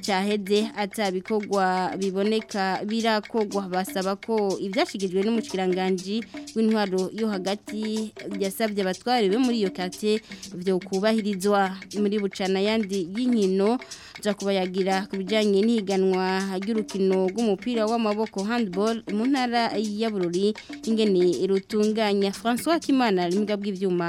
cyaheze atabikorwa biboneka birakogwa basaba ko ibyashyikirijwe n'umukiranganji w'intwaro yo hagati yasabye abatwari be muri iyo kate byo kubahirizwa muri bucana yandi y'inkino byo kubayagira ku bijyanye n'ihiganwa ry'urukino rw'umupira w'amaboko handball mu ntara ya bururi ingene rutunganya François kimana ari mbwa bw'ibyuma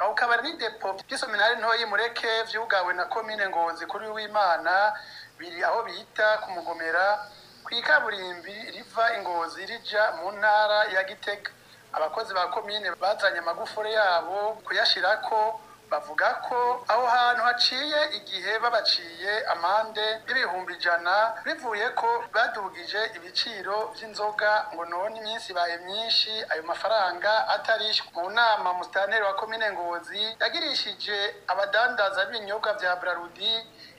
aho kabari depo by'isominari ntoyi mureke byugawe na komine ngozi kuri w'imana biri aho bita kumugomera ku ikaburimbi riva ingozi rijya mu ntara ya gitega abakozi ba komine bazanye amagufure yabo ko bavuga ko aho hantu haciye igihe babaciye amande y'ibihumbi ijana bivuye ko badugije ibiciro by'inzoga ngo none iminsi ibaye myinshi ayo mafaranga atarishywa mu nama musitanteri wa komine ngozi yagirishije abadandaza b'ibinyobwa bya burarudi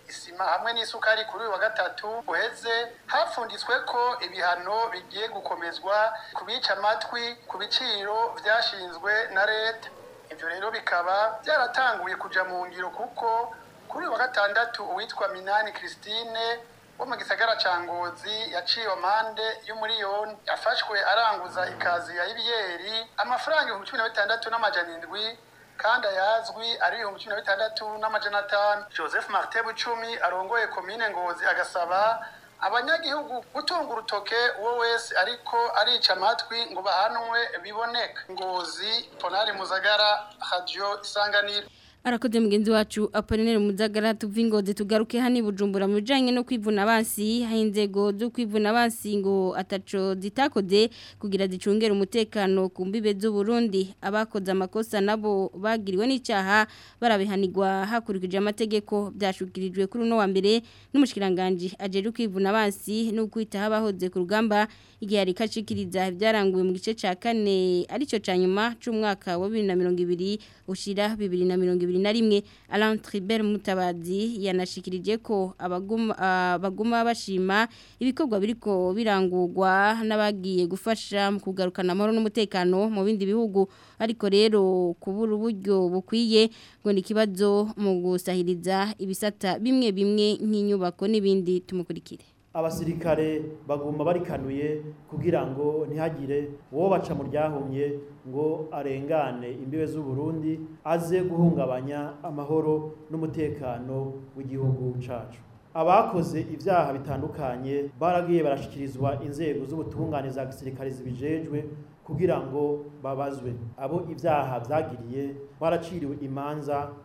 isima hamwe n'isukari kuri uyu wa gatatu uheze hafunditswe ko ibihano bigiye gukomezwa ku bica amatwi ku biciro byashinzwe na leta ibyo rero bikaba byaratanguye kujya mu ngiro kuko kuri uyu wa gatandatu uwitwa minani christine wo mu gisagara cya ngozi yaciwe amande y'umuriyoni yafashwe aranguza ikazi ya ibiyeri amafaranga ibihumbi cumi na bitandatu n'amajana indwi kandi ayazwi ari ibihumbi cumi na bitandatu n'amajana atanu joseph martin bucumi arongoye komine ngozi agasaba abanyagihugu gutunga urutoke uwo wese ariko arica amatwi ngo bahanwe biboneka ngozi ponari muzagara radiyo isanganiro arakoze mugenzi wacu apolineri muzagara tuva ingozi tugaruke hano bujumbura mu bijyanye no kwivuna abansi hari inzego zo kwivuna abansi ngo ataco zitakoze kugira zicungere umutekano ku mbibe z'uburundi abakoze amakosa nabo bagiriwe n'icyaha barabihanirwa hakurikije amategeko byashukirijwe kuri uno wa mbere n'umushikiranganji ajejwe kwivuna abansi no kwitaho abahoze ku rugamba igihe yari kacikiriza ibyaranguwe mu gice cya kane aricyo cya nyuma cy'umwaka wa na mirongo ibiri ushyira bibiri na mirongo ibiri cumi na rimwe Alain Tribert Mutabazi yanashikirije ko abaguma ah, bashima ibikorwa biriko birangurwa n'abagiye gufasha mu kugarukana amahoro n'umutekano mu bindi bihugu ariko rero kubura uburyo bukwiye ngo ni ikibazo mu gusahiriza ibisata bimwe bimwe nk'inyubako n'ibindi tumukurikire abasirikare baguma barikanuye kugira ngo ntihagire uwo baca mu ryahumye ngo arengane imbibe z'u Burundi aze guhungabanya amahoro n'umutekano w'igihugu cacu abakoze ibyaha bitandukanye baragiye barashyikirizwa inzego z'ubutungane za gisirikare zibijejwe kugira ngo babazwe abo ibyaha byagiriye baraciriwe imanza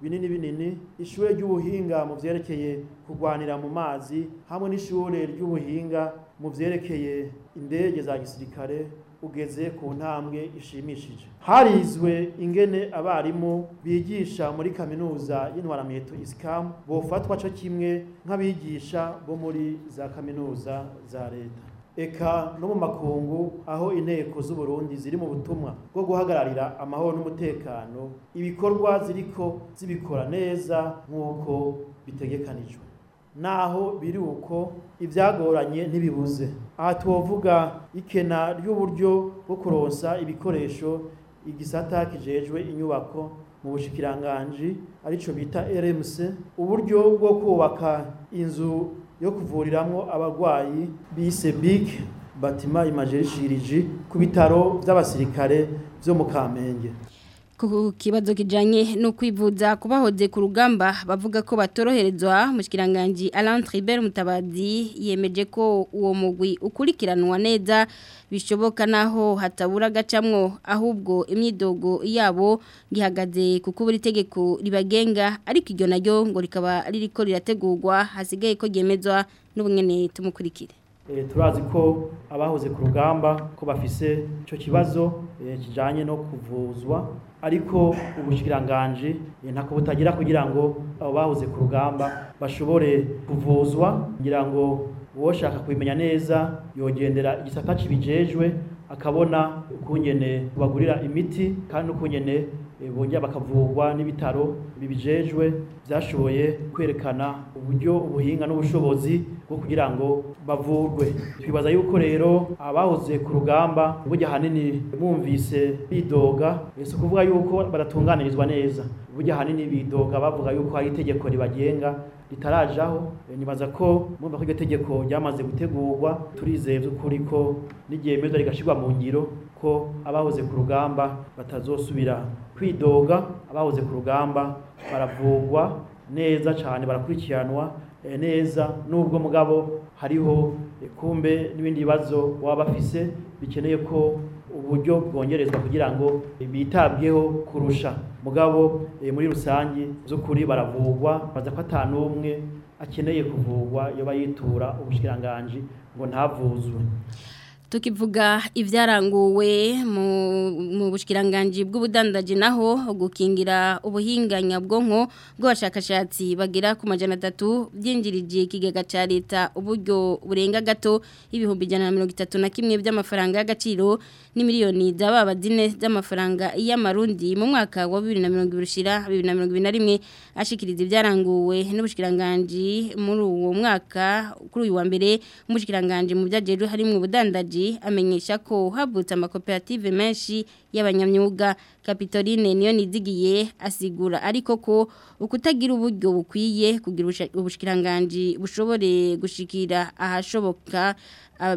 binini binini ishuri ry'ubuhinga mu byerekeye kurwanira mu mazi hamwe n’ishure ry'ubuhinga mu byerekeye indege za gisirikare ugeze ku ntambwe ishimishije harizwe ingene abarimu bigisha muri kaminuza y'intwaramiheto isikamu bofatwa cyo kimwe nk'abigisha bo muri za kaminuza za leta eka no mu makungu aho inteko z'uburundi ziri mu butumwa bwo guhagararira amahoro n'umutekano ibikorwa ziriko zibikora neza nk'uko bitegekanijwe naho biri uko ibyagoranye ntibibuze aha tuwavuga ikena ry'uburyo bwo kuronsa ibikoresho igisata kijejwe inyubako mu bushikiranganji arico bita RMC uburyo bwo kubaka inzu yo kuvuriramo abarwayi bise BIC batima imajerishiriji ku bitaro by'abasirikare byo mu Kamenge ku kibazo kijanye no kwivuza kubahoze ku rugamba bavuga ko batoroherezwa mu Alain Tribert Mutabazi yemeje ko uwo mugwi ukurikiranwa neza bishoboka naho hatabura gacamwo ahubwo imyidogo yabo gihagaze kuko buri tegeko ribagenga ariko iryo naryo ngo rikaba ririko hasigaye ko gemezwa n'ubunyeneye tumukurikire Eh, turazi ko abahoze ku rugamba ko bafise icyo kibazo eh, kijyanye no kuvuzwa ariko ubushyikiranganji eh, ntako butagira kugira ngo abo bahoze ku rugamba bashobore kuvuzwa kugira ngo uwoshaka kubimenya neza yogendera igisata kibijejwe akabona ukungene bagurira imiti kandi ukungene Eh, bongera bakavugwa n'ibitaro bibijejwe byashoboye kwerekana uburyo ubuhinga n'ubushobozi bwo kugira ngo bavurwe twibaza yuko rero abahoze ku rugamba burya ahanini bumvise bidoga si ukuvuga yuko badatunganirizwa neza burya ahanini bidoga bavuga yuko hari itegeko ribagenga ritarajaho eh, nibaza ko mwumva ko iryo tegeko ryamaze gutegurwa turizeye by'ukuri ko n'igihe rigashirwa mu ngiro ko abahoze ku rugamba batazosubira kwidoga abahoze ku rugamba baravugwa neza cyane barakurikiranwa eh, neza nubwo mugabo hariho kumbe n'ibindi bibazo baba bafise bikeneye ko uburyo bwongerezwa kugira ngo bitabweho kurusha mugabo eh, muri rusange z'ukuri baravugwa baza ko atanumwe akeneye kuvugwa iyo bayitura ubushikiranganji ngo ntavuzwe tukivuga ibyaranguwe mu bushyirangange bw'ubudandaji naho gukingira ubuhinganya bwonko bw'abashakashatsi bagera ku majana atatu byinjirije ikigega cya leta uburyo burenga gato ibihumbi ijana na na kimwe by'amafaranga y'agaciro ni miliyoni zababa dine z'amafaranga y'amarundi mu mwaka wa bibiri na mirongo ibiri na rimwe ashikiriza ibyaranguwe n'ubushyirangange muri uwo mwaka kuri uyu wa mbere umushyirangange mu byagiye harimo ubudandaji amenyesha ko havutse amakoperative menshi y'abanyamyuga Capitoline niyo nizigiye asigura ariko ko ukutagira uburyo bukwiye kugira ubushikiranganje bushobore gushikira ahashoboka ah,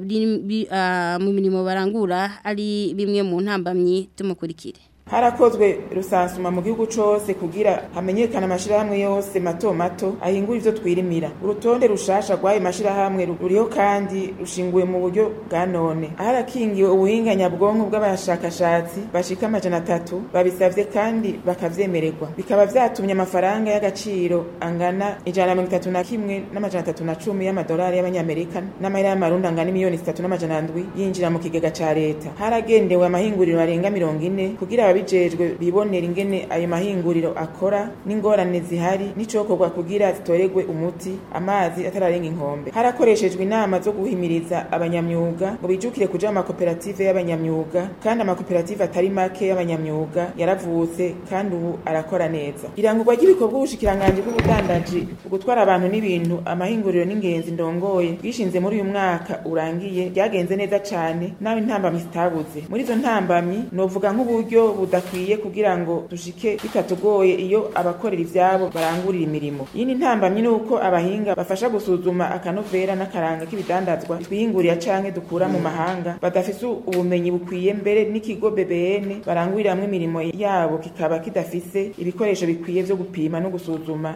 ah, mu mirimo barangura ari bimwe mu ntambamyi tumukurikire harakozwe rusansuma mu gihugu cose kugira hamenyekane amashirahamwe yose mato mato ahingura ivyo twirimira urutonde rushasha rw'ayo mashirahamwe ruriho kandi rushinguwe mu buryo bwa none harakingiwe ubuhinga nyabwonko bw'abashakashatsi bashika amajana atatu babisavye kandi bakavyemererwa bikaba vyatumye amafaranga y'agaciro angana ijana na mirongo itatu na kimwe n'amajana atatu na cumi y'amadolari y'abanyamerika n'amahera y'amarundi angana imiliyoni zitatu n'amajana ndwi yinjira mu kigega ca leta haragendewe amahinguriro arenga mirongo ine kugira ababijejwe bibonera ingene ayo mahinguriro akora n'ingorane zihari n'icokorwa kugira zitoregwe umuti amazi atararenga inkombe harakoreshejwe inama zo guhimiriza abanyamyuga ngo bijukire kuja mu makoperative y'abanyamyuga kandi amakoperative atari make y'abanyamyuga yaravutse kandi ubu arakora neza irangurwa ry'ibikorwa ubushikiranganje bw'ubudandaji ugutwara abantu n'ibintu amahinguriro n'ingenzi ndongoye bishinze muri uyu mwaka urangiye ryagenze neza cane nawe intambamyi zitabuze muri izo ntambamyi novuga nk'uburyo budakwiye kugira ngo dushike bitatugoye iyo abakorera ibyabo barangurira imirimo iyi ni ntambamye nuko abahinga bafasha gusuzuma akanovera n'akaranga k'ibidandazwa twiyingurira canke dukura mu mahanga badafise ubumenyi bukwiye mbere n'ikigo BBN baranguriramwo imirimo yabo kikaba kidafise ibikoresho bikwiye byo gupima no gusuzuma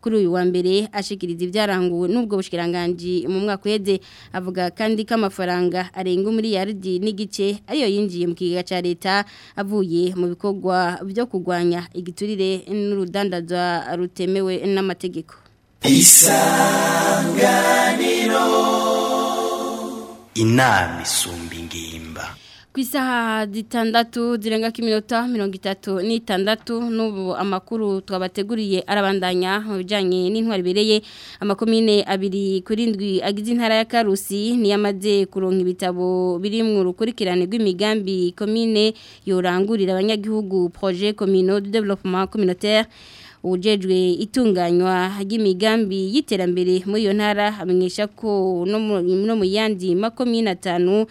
kuri uyu wa mbere ashikiriza ibyaranguwe n'ubwo bushyiranganji mu mwaka uheze avuga kandi amerika amafaranga arenga miliyaridi n'igice ariyo yinjiye mu kigega cya leta avuye mu bikorwa byo kugwanya igiturire n'urudandazwa rutemewe n'amategeko isanganiro inama isumba ku isaha zitandatu zirenga k'iminota mirongo itatu itandatu n'ubu amakuru twabateguriye arabandanya mu bijyanye n'intwari ibereye amakomine abiri kuri ndwi agize intara ya karusi niyamaze amaze kuronka ibitabo biri mu rukurikirane rw'imigambi komine yurangurira abanyagihugu proje komino du developement communautaire ujejwe itunganywa ry'imigambi y'iterambere muri iyo amenyesha ko no mu yandi makumyabiri n'atanu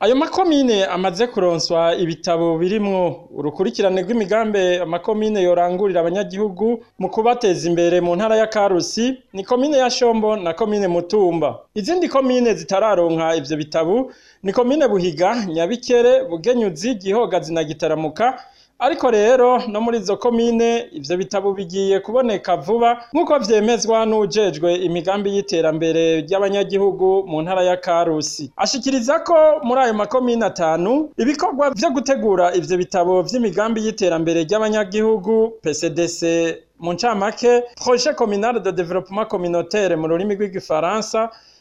ayo makomine amaze kuronswa ibitabo birimwo urukurikirane rw'imigambi amakomine yorangurira abanyagihugu mu kubateza imbere mu ntara ya karusi ni komine ya shombo na komine mutumba izindi komine zitararonka ibyo bitabo ni komine buhiga nyabikere bugenyuzi gihogazi na gitaramuka ariko rero no muri izo komine ibyo bitabo bigiye kuboneka vuba nk'uko byemezwa n'ujejwe imigambi y'iterambere ry'abanyagihugu mu ntara ya karusi ashikiriza ko muri ayo makomine atanu ibikorwa byo gutegura ibyo bitabo by'imigambi y'iterambere ry'abanyagihugu pcdc mu ncamake projet communal de développement communautaire mu rurimi rw'igifaransa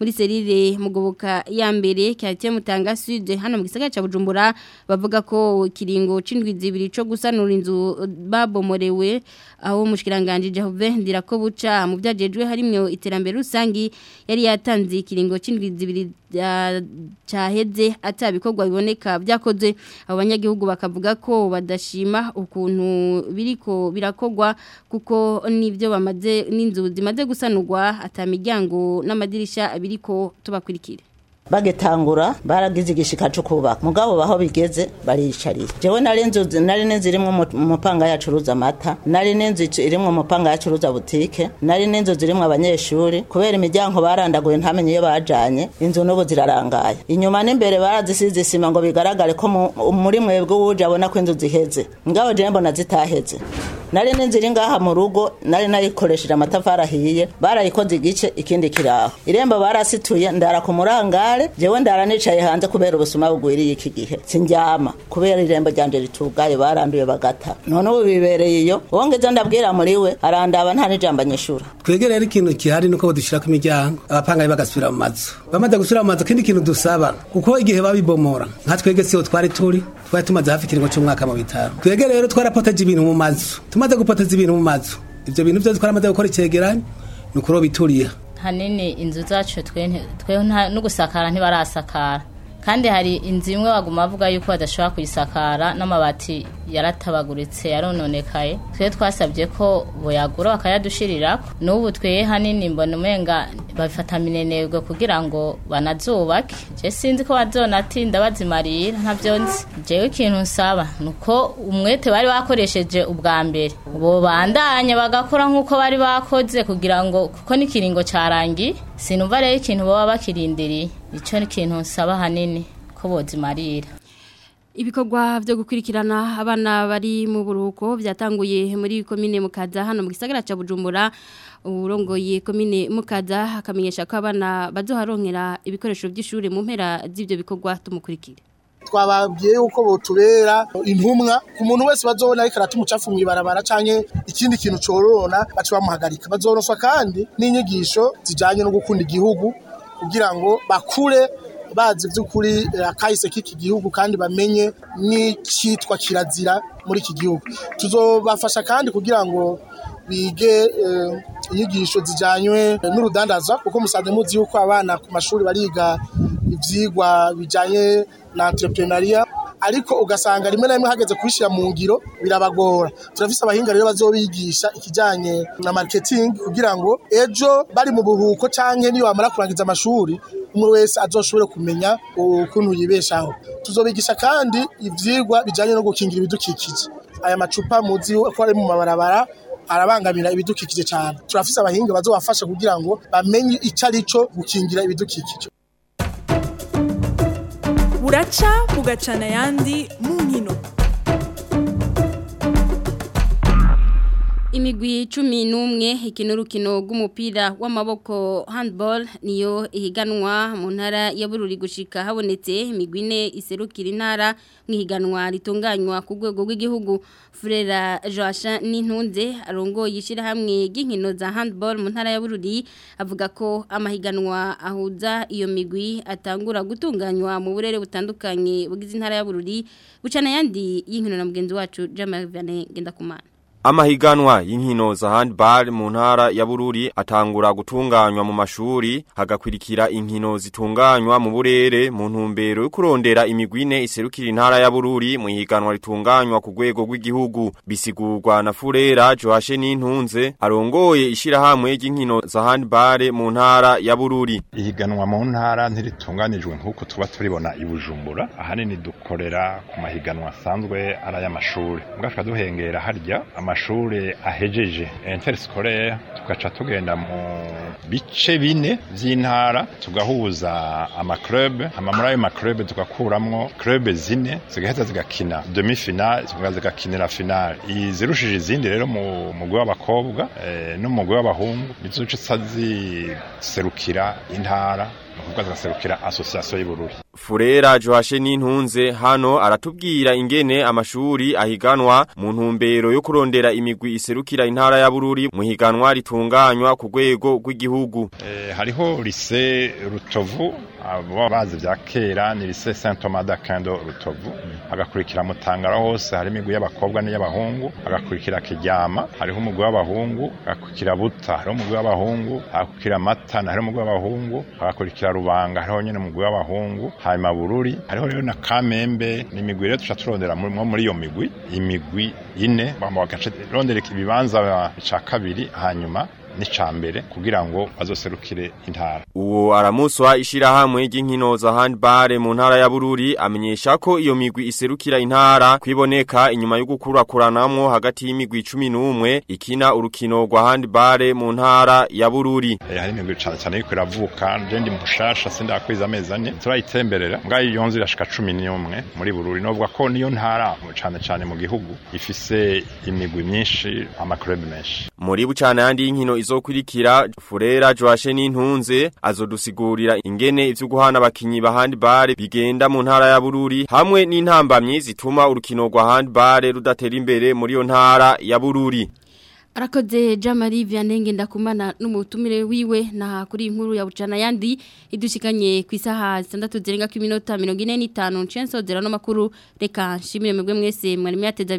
muri serire mugoboka ya mbere cyatye mutanga Sude hano mu gisagara cyo Bujumbura bavuga ko kiringo cindwi zibiri cyo gusanura inzu babomorewe aho mushikiranganje Jehove ndirako buca mu byajejwe harimwe iterambere rusangi yari yatanze ikiringo cindwi zibiri ah, cyaheze atabikorwa biboneka byakoze abanyagihugu bakavuga ko badashima ukuntu biriko birakogwa kuko nibyo bamaze n'inzu zimaze gusanurwa atamiryango n'amadirisha biriko tubakurikire bagitangura baragize igishika cyo kubaka mugabo baho bigeze bariyicariye jewe nari nzu nari n'inzu irimwo umupanga yacuruza amata nari n'inzu irimwo umupanga yacuruza butike nari n'inzu zirimo abanyeshuri kubera imiryango barandaguye ntamenye iyo bajanye inzu n'ubu zirarangaye inyuma n'imbere barazisize isima ngo bigaragare ko muri mwebwe wuje abona ko inzu ziheze ngabo jewe mbona zitaheze nari n'inzu iri ngaha mu rugo nari nayikoresheje amatafari ahiye barayikoze igice ikindi kiraho irembo barasituye ndara ku murangare kare jewe ndaranicaye hanze kubera ubusuma bugwiriye iki gihe sindyama kubera irembo ryanje ritugaye baranduye bagata none ubu bibereye iyo uwo ngeze ndabwira muri we arandaba nta n'ijambo anyishura twege rero ikintu kihari nuko badushyira ku miryango abapangayi bagasubira mu mazu bamaze gusubira mu mazu kindi kintu dusaba kuko igihe babibomora nka twege siho twari turi twari tumaze hafi ikiringo cy'umwaka mu bitaro twege rero twarapoteje ibintu mu mazu tumaze gupoteje ibintu mu mazu ibyo bintu byose twaramaze gukora icegeranyo ni ukuroba ituriya hanini inzu zacu twe no gusakara ntibarasakara kandi hari inzu imwe baguma bavuga yuko badashobora kuyisakara n'amabati yaratabaguritse yarononekaye twe twasabye ko boyagura bakayadushirirako n'ubu tweye hanini mbona umenga babifata minenegwe kugira ngo banazubake je sinzi ko ati bazimarira ntavyo nzi jewe ikintu nsaba nuko umwete bari bakoresheje ubwa mbere bobandanya bagakora nk'uko bari bakoze kugira ngo kuko n'ikiringo carangiye sinumva rero ikintu baba bakirindiriye icyo ni ikintu nsaba ahanini ko bozimarira ibikorwa byo gukurikirana abana bari mu buruhuko byatanguye muri komine mukaza hano mu gisagara cya bujumbura uburongoye komine mukaza akamenyesha ko abana baduharonkera ibikoresho by'ishuri mu mpera z'ibyo bikorwa tumukurikire twababwiye yuko botubera intumwa ku muntu wese bazobona ariko aratumu mu ibarabara canke ikindi kintu corona bacu bamuhagarika bazoroswa kandi n'inyigisho zijyanye no gukunda igihugu kugira ngo bakure bazi by'ukuri eh, akahise k'iki gihugu kandi bamenye n'icyitwa kirazira muri iki gihugu tuzobafasha kandi kugira ngo bige eh, inyigisho zijyanywe n'urudandaza kuko musanze muzi yuko abana ku mashuri bariga ibyigwa bijyanye na entrepreneuria ariko ugasanga rimwe na rimwe hageze kubishyira mu ngiro birabagora turafise abahinga rero bazobigisha ikijyanye na marketing kugira ngo ejo bari mu buruhuko canke niyo bamara kurangiza amashuri umwe wese azoshobore kumenya ukuntu yibeshaho tuzobigisha kandi ibyigwa bijyanye no gukingira ibidukikije aya macupa muzi ko ari mu mabarabara arabangamira ibidukikije cyane turafise abahinga bazobafasha kugira ngo bamenye icyo ari cyo gukingira ibidukikije muraca mugacana ayandi mu nkino imigwi cumi n'umwe ikina urukino rw'umupira w'amaboko handball niyo ihiganwa mu ntara ya bururi gushika habonetse imigwi ine iserukira intara mu ihiganwa ritunganywa ku rwego rw'igihugu furera joasha n'intunze arongoye ishyirahamwe ry'inkino za handball mu ntara ya bururi avuga ko amahiganwa ahuza iyo migwi atangura gutunganywa mu burere butandukanye bugize intara ya bururi bucana ayandi yingino na mugenzi wacu jamari vane ngendakumana amahiganwa y'inkino za handball mu ntara ya Bururi atangura gutunganywa mu mashuri hagakwirikira inkino zitunganywa mu burere mu ntumbero yo kurondera imigwine iserukira intara ya Bururi mu higanwa ritunganywa ku rwego rw'igihugu bisigurwa na Furera Joashe Nintunze arongoye ishirahamwe ry'inkino za handball mu ntara ya Bururi ihiganwa mu ntara ntiritunganijwe nkuko tuba turibona ibujumbura ahanini dukorera ku mahiganwa asanzwe ari ay'amashuri mbwa duhengera harya ama amashuri ahejeje interisikore tugaca tugenda mu bice bine by'intara tugahuza amakurebe hama muri ayo makurebe tugakuramwo kurebe zine zigahita zigakina demi finale zigakinira finale izirushije izindi rero mu mugwi w'abakobwa eh, no w'abahungu nizo zica ziserukira intara ahubwo azaserukira asosiyasiyo y'ubururu furera joashe n'intunze hano aratubwira ingene amashuri ahiganwa mu ntumbero yo kurondera imigwi iserukira intara ya bururi mu higanwa ritunganywa ku rwego rw'igihugu eh, lise rutovu abo bazi bya kera ni lise saint thomas rutovu agakurikira mutangara hose harimo imigwi y'abakobwa n'iy'abahungu agakurikira kijyama hariho umugwi w'abahungu agakurikira buta hariho umugwi w'abahungu agakurikira matana hariho umugwi w'abahungu agakurikira rubanga hariho nyine umugwi w'abahungu hanyuma bururi hariho rero na kamembe ni imigwi rero tuca turondera muri iyo migwi imigwi ine mu gace rondera ibibanza bya kabiri hanyuma n'icambere kugira ngo azoserukire intara uwo aramuswa ishirahamwe ry'inkino za handball mu ntara ya Bururi amenyesha ko iyo migwi iserukira intara kwiboneka inyuma yo gukurakuranamwo hagati y'imigwi 11 ikina urukino rwa handball mu ntara ya Bururi e, hari imigwi cyane cyane yuko iravuka ndi mushasha sindakweza amezi ane turayitemberera ngayi yonzi irashika 11 muri Bururi novuga ko niyo ntara cyane cyane mu gihugu ifise imigwi myinshi amakuru menshi muri bucana yandi y'inkino izokurikira Furera Joashe n'intunze azodusigurira ingene ivyo guhana abakinyi ba handball bigenda mu ntara ya Bururi hamwe n'intambamye zituma urukino rwa handball rudatera imbere muri yo ntara ya Bururi Arakoze Jamari Vianenge ndakumana n'umutumire wiwe na kuri inkuru ya bucana yandi idushikanye ku isaha 6 zirenga ku minota 45 censo zera no makuru reka nshimire mwebwe mwese mwari myateza